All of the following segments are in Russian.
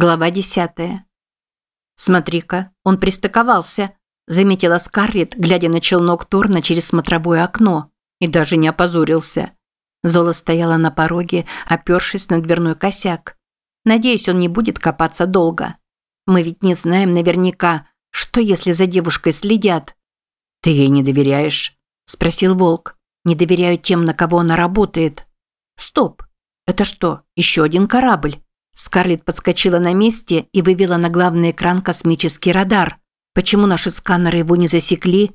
Глава десятая. «Смотри-ка, он пристыковался», – заметила Скарлетт, глядя на челнок Торна через смотровое окно, и даже не опозорился. Зола стояла на пороге, опершись на дверной косяк. Надеюсь, он не будет копаться долго. Мы ведь не знаем наверняка, что если за девушкой следят. «Ты ей не доверяешь?» – спросил Волк. «Не доверяю тем, на кого она работает». «Стоп! Это что, еще один корабль?» Скарлетт подскочила на месте и вывела на главный экран космический радар. Почему наши сканеры его не засекли?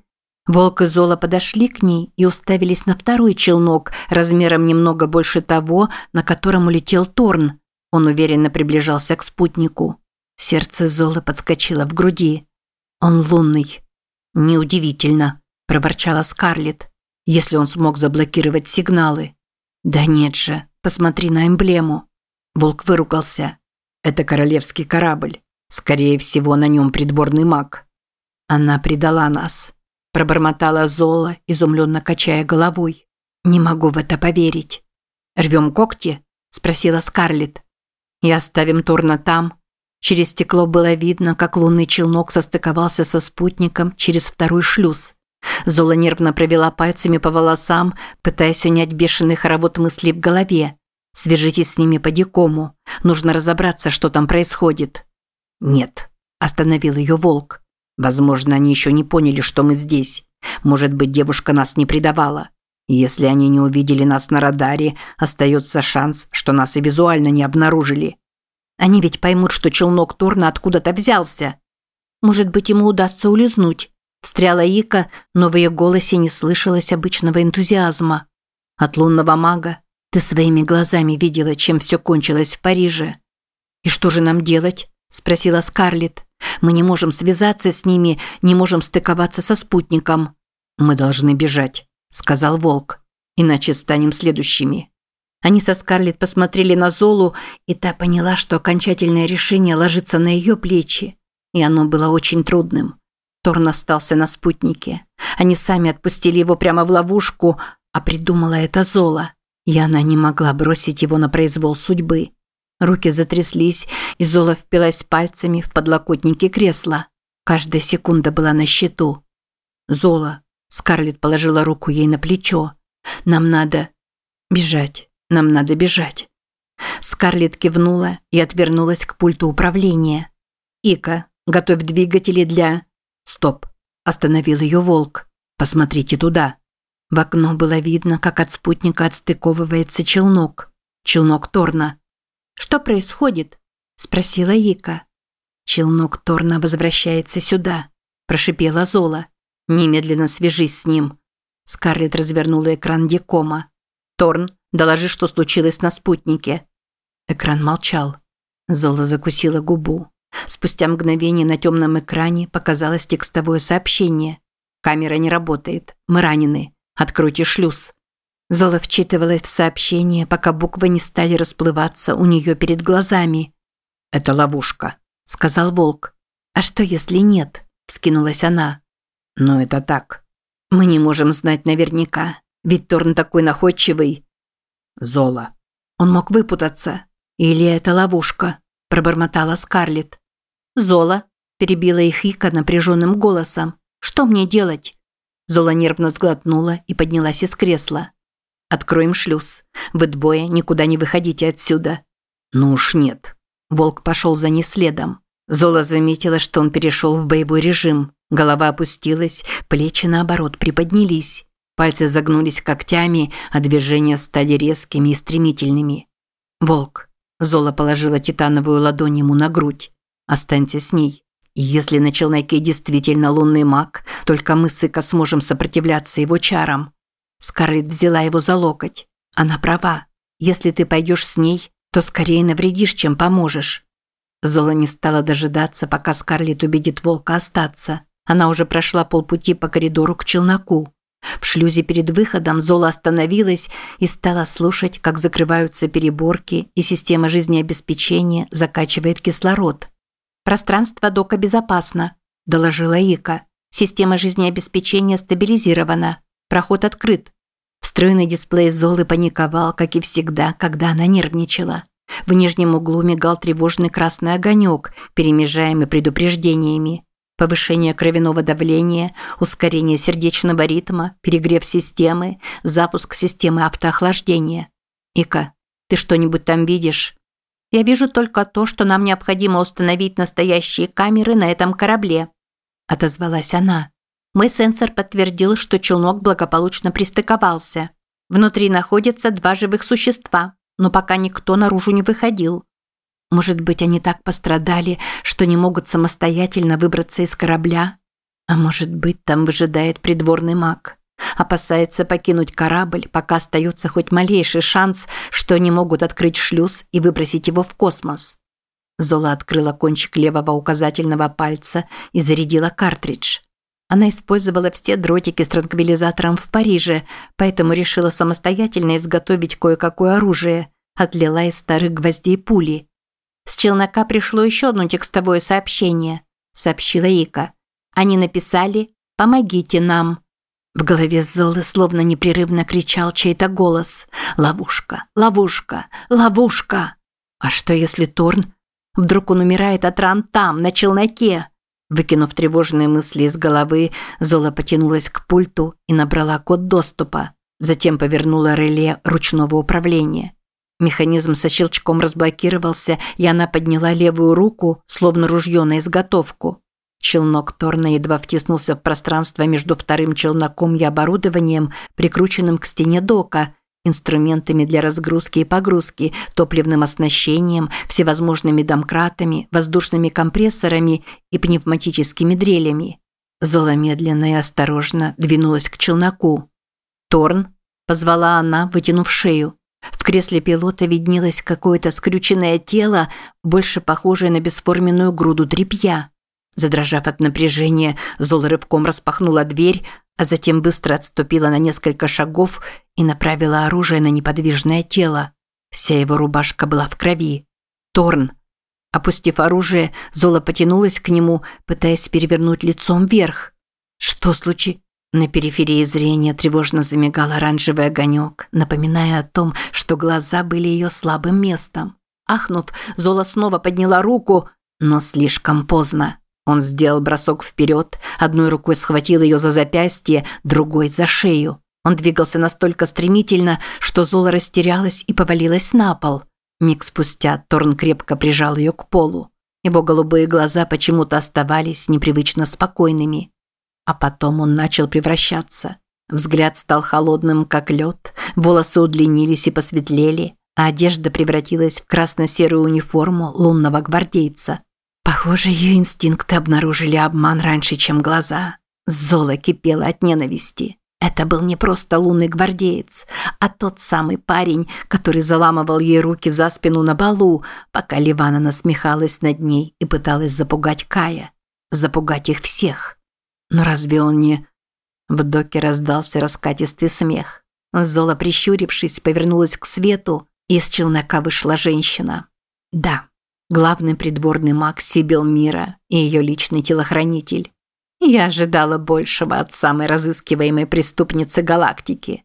Волк и Зола подошли к ней и уставились на второй челнок, размером немного больше того, на котором улетел Торн. Он уверенно приближался к спутнику. Сердце Золы подскочило в груди. Он лунный. Неудивительно, проворчала Скарлетт. Если он смог заблокировать сигналы. Да нет же, посмотри на эмблему. Волк выругался. «Это королевский корабль. Скорее всего, на нем придворный маг». «Она предала нас», – пробормотала Зола, изумленно качая головой. «Не могу в это поверить». «Рвем когти?» – спросила Скарлетт. «И оставим Торна там». Через стекло было видно, как лунный челнок состыковался со спутником через второй шлюз. Зола нервно провела пальцами по волосам, пытаясь унять бешеный хоровод мыслей в голове. Свяжитесь с ними по дикому. Нужно разобраться, что там происходит. Нет, остановил ее волк. Возможно, они еще не поняли, что мы здесь. Может быть, девушка нас не предавала. Если они не увидели нас на радаре, остается шанс, что нас и визуально не обнаружили. Они ведь поймут, что челнок Торна откуда-то взялся. Может быть, ему удастся улизнуть. Встряла Ика, но в ее голосе не слышалось обычного энтузиазма. От лунного мага ты своими глазами видела, чем все кончилось в Париже. И что же нам делать? спросила Скарлетт. Мы не можем связаться с ними, не можем стыковаться со спутником. Мы должны бежать, сказал Волк. Иначе станем следующими. Они со Скарлетт посмотрели на Золу, и та поняла, что окончательное решение ложится на ее плечи. И оно было очень трудным. Торн остался на спутнике. Они сами отпустили его прямо в ловушку, а придумала это Зола. И она не могла бросить его на произвол судьбы. Руки затряслись, и Зола впилась пальцами в подлокотники кресла. Каждая секунда была на счету. «Зола», – Скарлетт положила руку ей на плечо. «Нам надо бежать, нам надо бежать». Скарлетт кивнула и отвернулась к пульту управления. «Ика, готовь двигатели для...» «Стоп!» – остановил ее волк. «Посмотрите туда». В окно было видно, как от спутника отстыковывается челнок. Челнок Торна. «Что происходит?» – спросила Ика. «Челнок Торна возвращается сюда», – прошипела Зола. «Немедленно свяжись с ним». Скарлетт развернула экран Дикома. «Торн, доложи, что случилось на спутнике». Экран молчал. Зола закусила губу. Спустя мгновение на темном экране показалось текстовое сообщение. «Камера не работает. Мы ранены. Откройте шлюз». Зола вчитывалась в сообщение, пока буквы не стали расплываться у нее перед глазами. «Это ловушка», – сказал Волк. «А что, если нет?» – вскинулась она. «Но это так. Мы не можем знать наверняка, ведь Торн такой находчивый». «Зола». Он мог выпутаться. «Или это ловушка?» – пробормотала Скарлетт. «Зола», – перебила их Ика напряженным голосом. «Что мне делать?» Зола нервно сглотнула и поднялась из кресла. «Откроем шлюз. Вы двое никуда не выходите отсюда». «Ну уж нет». Волк пошел за ней следом. Зола заметила, что он перешел в боевой режим. Голова опустилась, плечи, наоборот, приподнялись. Пальцы загнулись когтями, а движения стали резкими и стремительными. «Волк». Зола положила титановую ладонь ему на грудь. «Останься с ней. Если на челноке действительно лунный маг, только мы с Ика сможем сопротивляться его чарам. Скарлетт взяла его за локоть. Она права. Если ты пойдешь с ней, то скорее навредишь, чем поможешь. Зола не стала дожидаться, пока Скарлетт убедит волка остаться. Она уже прошла полпути по коридору к челноку. В шлюзе перед выходом Зола остановилась и стала слушать, как закрываются переборки, и система жизнеобеспечения закачивает кислород. «Пространство дока безопасно», – доложила Ика. «Система жизнеобеспечения стабилизирована. Проход открыт». Встроенный дисплей Золы паниковал, как и всегда, когда она нервничала. В нижнем углу мигал тревожный красный огонек, перемежаемый предупреждениями. Повышение кровяного давления, ускорение сердечного ритма, перегрев системы, запуск системы автоохлаждения. Ика, ты что-нибудь там видишь? Я вижу только то, что нам необходимо установить настоящие камеры на этом корабле, отозвалась она. Мой сенсор подтвердил, что челнок благополучно пристыковался. Внутри находятся два живых существа, но пока никто наружу не выходил. Может быть, они так пострадали, что не могут самостоятельно выбраться из корабля? А может быть, там выжидает придворный маг. Опасается покинуть корабль, пока остается хоть малейший шанс, что они могут открыть шлюз и выбросить его в космос. Зола открыла кончик левого указательного пальца и зарядила картридж. Она использовала все дротики с транквилизатором в Париже, поэтому решила самостоятельно изготовить кое-какое оружие. Отлила из старых гвоздей пули. С челнока пришло еще одно текстовое сообщение, сообщила Ика. Они написали «Помогите нам». В голове Золы словно непрерывно кричал чей-то голос. «Ловушка! Ловушка! Ловушка!» А что если Торн? Вдруг он умирает от ран там, на челноке? Выкинув тревожные мысли из головы, Зола потянулась к пульту и набрала код доступа. Затем повернула реле ручного управления. Механизм со щелчком разблокировался, и она подняла левую руку, словно ружье на изготовку. Челнок Торна едва втиснулся в пространство между вторым челноком и оборудованием, прикрученным к стене дока, инструментами для разгрузки и погрузки, топливным оснащением, всевозможными домкратами, воздушными компрессорами и пневматическими дрелями. Зола медленно и осторожно двинулась к челноку. «Торн?» – позвала она, вытянув шею. В кресле пилота виднелось какое-то скрюченное тело, больше похожее на бесформенную груду тряпья. Задрожав от напряжения, Зола рывком распахнула дверь, а затем быстро отступила на несколько шагов и направила оружие на неподвижное тело. Вся его рубашка была в крови. Торн. Опустив оружие, Зола потянулась к нему, пытаясь перевернуть лицом вверх. Что случилось? На периферии зрения тревожно замигал оранжевый огонек, напоминая о том, что глаза были ее слабым местом. Ахнув, Зола снова подняла руку, но слишком поздно. Он сделал бросок вперед, одной рукой схватил ее за запястье, другой за шею. Он двигался настолько стремительно, что Зола растерялась и повалилась на пол. Миг спустя Торн крепко прижал ее к полу. Его голубые глаза почему-то оставались непривычно спокойными. А потом он начал превращаться. Взгляд стал холодным, как лед, волосы удлинились и посветлели, а одежда превратилась в красно-серую униформу лунного гвардейца. Похоже, ее инстинкты обнаружили обман раньше, чем глаза. Зола кипела от ненависти. Это был не просто лунный гвардеец, а тот самый парень, который заламывал ей руки за спину на балу, пока Ливана насмехалась над ней и пыталась запугать Кая. Запугать их всех. Но разве он не... В доке раздался раскатистый смех. Зола, прищурившись, повернулась к свету, и из челнока вышла женщина. Да, главный придворный маг Сибил Мира и ее личный телохранитель. Я ожидала большего от самой разыскиваемой преступницы галактики.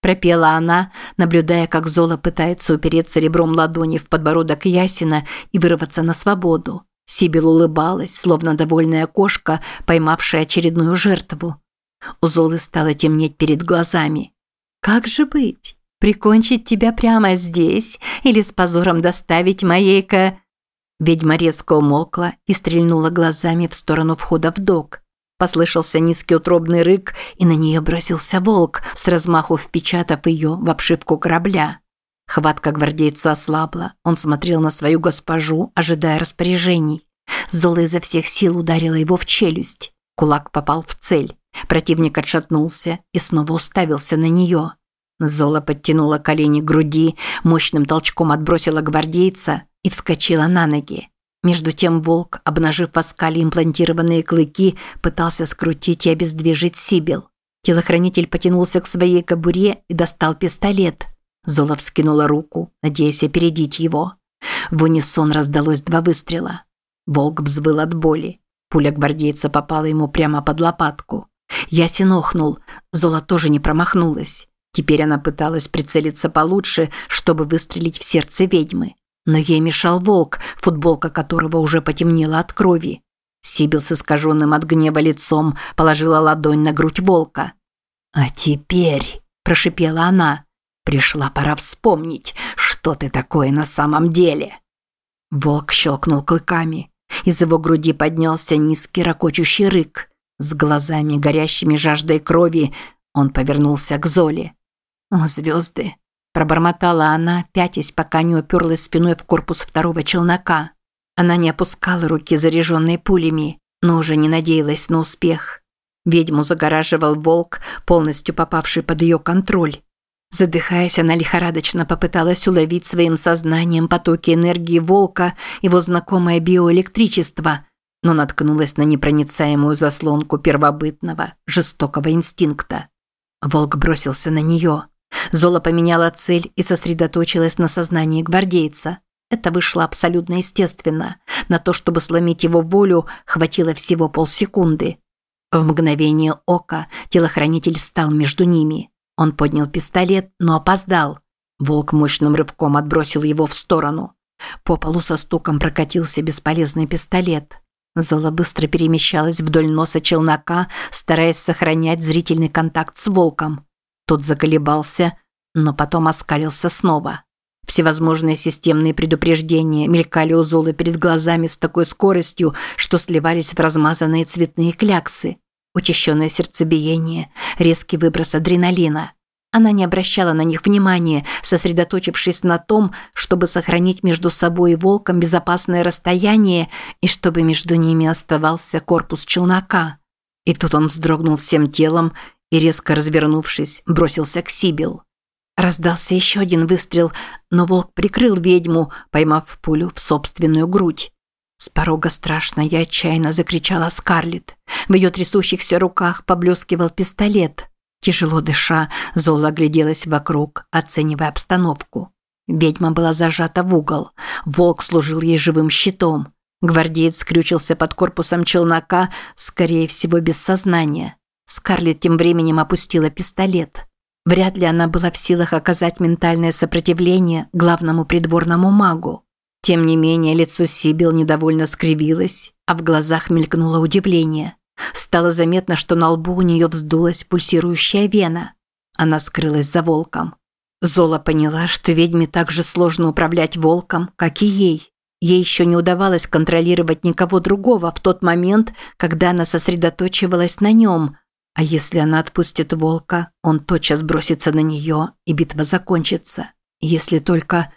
Пропела она, наблюдая, как Зола пытается упереться ребром ладони в подбородок Ясина и вырваться на свободу. Сибил улыбалась, словно довольная кошка, поймавшая очередную жертву. У Золы стало темнеть перед глазами. «Как же быть? Прикончить тебя прямо здесь или с позором доставить моей-ка...» Ведьма резко умолкла и стрельнула глазами в сторону входа в док. Послышался низкий утробный рык, и на нее бросился волк, с размаху впечатав ее в обшивку корабля. Хватка гвардейца ослабла, он смотрел на свою госпожу, ожидая распоряжений. Зола изо всех сил ударила его в челюсть. Кулак попал в цель. Противник отшатнулся и снова уставился на нее. Зола подтянула колени к груди, мощным толчком отбросила гвардейца и вскочила на ноги. Между тем волк, обнажив в оскале имплантированные клыки, пытался скрутить и обездвижить Сибил. Телохранитель потянулся к своей кобуре и достал пистолет. Зола вскинула руку, надеясь опередить его. В унисон раздалось два выстрела. Волк взвыл от боли. Пуля гвардейца попала ему прямо под лопатку. Ясен охнул. Зола тоже не промахнулась. Теперь она пыталась прицелиться получше, чтобы выстрелить в сердце ведьмы. Но ей мешал волк, футболка которого уже потемнела от крови. Сибил с искаженным от гнева лицом положила ладонь на грудь волка. «А теперь», – прошипела она, – «пришла пора вспомнить, что ты такое на самом деле». Волк щелкнул клыками. Из его груди поднялся низкий ракочущий рык. С глазами, горящими жаждой крови, он повернулся к Золе. «О, звезды!» – пробормотала она, пятясь, пока не уперлась спиной в корпус второго челнока. Она не опускала руки, заряженные пулями, но уже не надеялась на успех. Ведьму загораживал волк, полностью попавший под ее контроль. Задыхаясь, она лихорадочно попыталась уловить своим сознанием потоки энергии волка, его знакомое биоэлектричество, но наткнулась на непроницаемую заслонку первобытного, жестокого инстинкта. Волк бросился на нее. Зола поменяла цель и сосредоточилась на сознании гвардейца. Это вышло абсолютно естественно. На то, чтобы сломить его волю, хватило всего полсекунды. В мгновение ока телохранитель встал между ними. Он поднял пистолет, но опоздал. Волк мощным рывком отбросил его в сторону. По полу со стуком прокатился бесполезный пистолет. Зола быстро перемещалась вдоль носа челнока, стараясь сохранять зрительный контакт с волком. Тот заколебался, но потом оскалился снова. Всевозможные системные предупреждения мелькали у Золы перед глазами с такой скоростью, что сливались в размазанные цветные кляксы. Учащенное сердцебиение, резкий выброс адреналина. Она не обращала на них внимания, сосредоточившись на том, чтобы сохранить между собой и волком безопасное расстояние и чтобы между ними оставался корпус челнока. И тут он вздрогнул всем телом и, резко развернувшись, бросился к Сибил. Раздался еще один выстрел, но волк прикрыл ведьму, поймав пулю в собственную грудь. С порога страшно и отчаянно закричала Скарлетт. В ее трясущихся руках поблескивал пистолет. Тяжело дыша, Зола огляделась вокруг, оценивая обстановку. Ведьма была зажата в угол. Волк служил ей живым щитом. Гвардеец скрючился под корпусом челнока, скорее всего, без сознания. Скарлетт тем временем опустила пистолет. Вряд ли она была в силах оказать ментальное сопротивление главному придворному магу. Тем не менее, лицо Сибил недовольно скривилось, а в глазах мелькнуло удивление. Стало заметно, что на лбу у нее вздулась пульсирующая вена. Она скрылась за волком. Зола поняла, что ведьме так же сложно управлять волком, как и ей. Ей еще не удавалось контролировать никого другого в тот момент, когда она сосредоточивалась на нем – а если она отпустит волка, он тотчас бросится на нее, и битва закончится. Если только...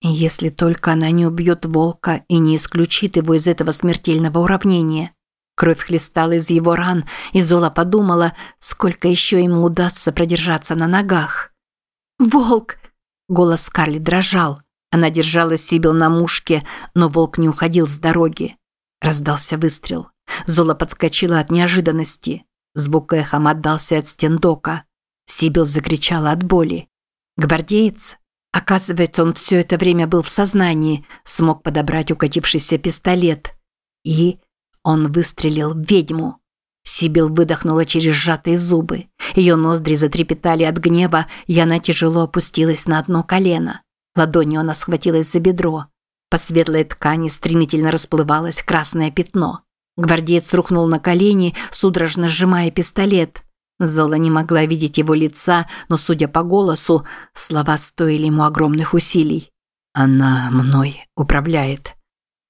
Если только она не убьет волка и не исключит его из этого смертельного уравнения. Кровь хлестала из его ран, и Зола подумала, сколько еще ему удастся продержаться на ногах. «Волк!» Голос Скарли дрожал. Она держала Сибил на мушке, но волк не уходил с дороги. Раздался выстрел. Зола подскочила от неожиданности. Звук эхом отдался от стен дока. Сибил закричала от боли. Гвардеец? Оказывается, он все это время был в сознании, смог подобрать укатившийся пистолет. И он выстрелил в ведьму. Сибил выдохнула через сжатые зубы. Ее ноздри затрепетали от гнева, и она тяжело опустилась на одно колено. Ладонью она схватилась за бедро. По светлой ткани стремительно расплывалось красное пятно. Гвардеец рухнул на колени, судорожно сжимая пистолет. Зола не могла видеть его лица, но, судя по голосу, слова стоили ему огромных усилий. «Она мной управляет.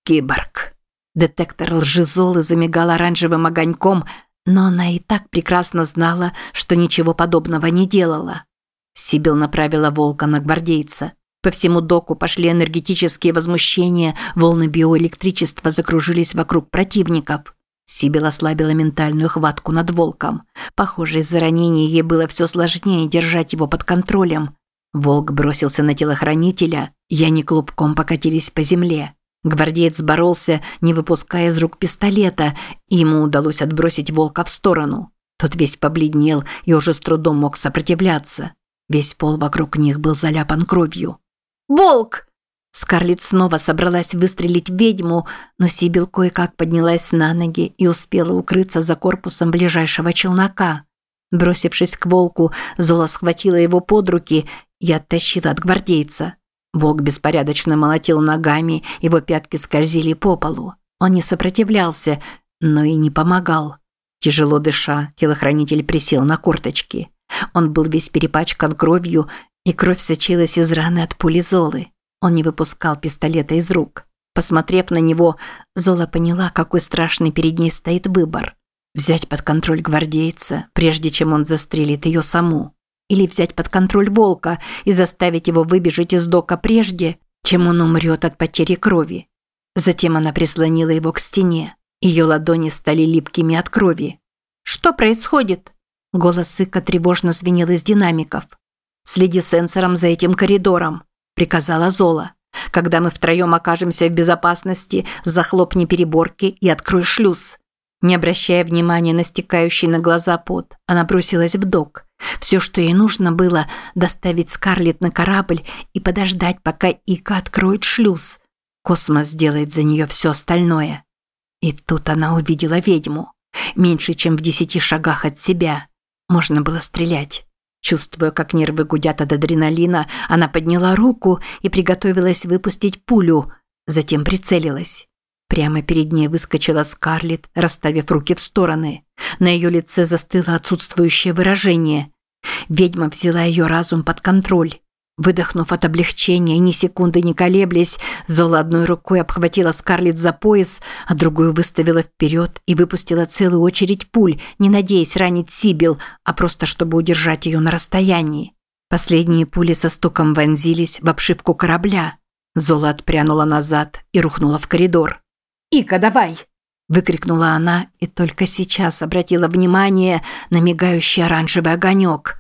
Киборг». Детектор лжи Золы замигал оранжевым огоньком, но она и так прекрасно знала, что ничего подобного не делала. Сибил направила волка на гвардейца. По всему доку пошли энергетические возмущения, волны биоэлектричества закружились вокруг противников. Сибил ослабила ментальную хватку над волком. Похоже, из-за ранения ей было все сложнее держать его под контролем. Волк бросился на телохранителя, и они клубком покатились по земле. Гвардеец боролся, не выпуская из рук пистолета, и ему удалось отбросить волка в сторону. Тот весь побледнел и уже с трудом мог сопротивляться. Весь пол вокруг них был заляпан кровью. Волк!» Скарлетт снова собралась выстрелить в ведьму, но Сибил кое-как поднялась на ноги и успела укрыться за корпусом ближайшего челнока. Бросившись к волку, Зола схватила его под руки и оттащила от гвардейца. Волк беспорядочно молотил ногами, его пятки скользили по полу. Он не сопротивлялся, но и не помогал. Тяжело дыша, телохранитель присел на корточки. Он был весь перепачкан кровью, и кровь сочилась из раны от пули Золы. Он не выпускал пистолета из рук. Посмотрев на него, Зола поняла, какой страшный перед ней стоит выбор. Взять под контроль гвардейца, прежде чем он застрелит ее саму. Или взять под контроль волка и заставить его выбежать из дока прежде, чем он умрет от потери крови. Затем она прислонила его к стене. Ее ладони стали липкими от крови. «Что происходит?» Голос Ика тревожно звенел из динамиков. «Следи сенсором за этим коридором», – приказала Зола. «Когда мы втроем окажемся в безопасности, захлопни переборки и открой шлюз». Не обращая внимания на стекающий на глаза пот, она бросилась в док. Все, что ей нужно было, доставить Скарлетт на корабль и подождать, пока Ика откроет шлюз. Космос сделает за нее все остальное. И тут она увидела ведьму. Меньше, чем в десяти шагах от себя. Можно было стрелять. Чувствуя, как нервы гудят от адреналина, она подняла руку и приготовилась выпустить пулю, затем прицелилась. Прямо перед ней выскочила Скарлетт, расставив руки в стороны. На ее лице застыло отсутствующее выражение. Ведьма взяла ее разум под контроль. Выдохнув от облегчения, ни секунды не колеблясь, Зола одной рукой обхватила Скарлетт за пояс, а другую выставила вперед и выпустила целую очередь пуль, не надеясь ранить Сибил, а просто чтобы удержать ее на расстоянии. Последние пули со стуком вонзились в обшивку корабля. Зола отпрянула назад и рухнула в коридор. «Ика, давай!» – выкрикнула она и только сейчас обратила внимание на мигающий оранжевый огонек.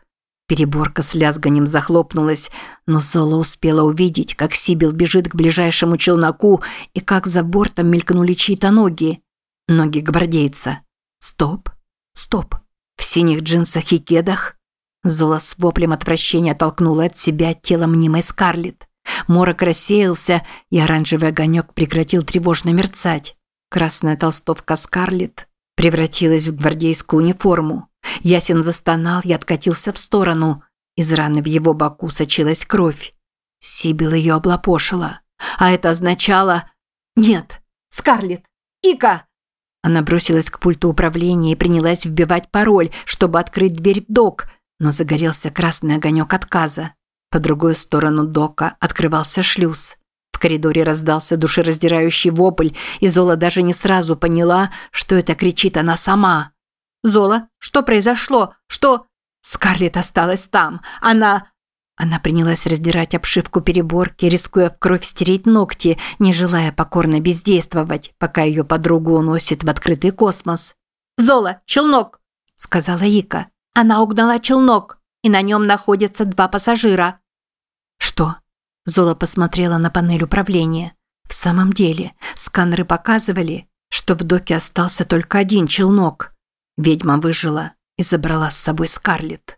Переборка с лязганием захлопнулась, но Зола успела увидеть, как Сибил бежит к ближайшему челноку и как за бортом мелькнули чьи-то ноги. Ноги гвардейца. Стоп, стоп. В синих джинсах и кедах? Зола с воплем отвращения толкнула от себя тело мнимой Скарлетт. Морок рассеялся, и оранжевый огонек прекратил тревожно мерцать. Красная толстовка Скарлетт превратилась в гвардейскую униформу. Ясен застонал и откатился в сторону. Из раны в его боку сочилась кровь. Сибил ее облапошила. А это означало... Нет, Скарлетт! Ика! Она бросилась к пульту управления и принялась вбивать пароль, чтобы открыть дверь в док, но загорелся красный огонек отказа. По другую сторону дока открывался шлюз. В коридоре раздался душераздирающий вопль, и Зола даже не сразу поняла, что это кричит она сама. «Зола, что произошло? Что...» Скарлетт осталась там. Она... Она принялась раздирать обшивку переборки, рискуя в кровь стереть ногти, не желая покорно бездействовать, пока ее подругу уносит в открытый космос. «Зола, челнок!» – сказала Ика. «Она угнала челнок, и на нем находятся два пассажира». «Что?» – Зола посмотрела на панель управления. В самом деле, сканеры показывали, что в доке остался только один челнок – Ведьма выжила и забрала с собой Скарлетт.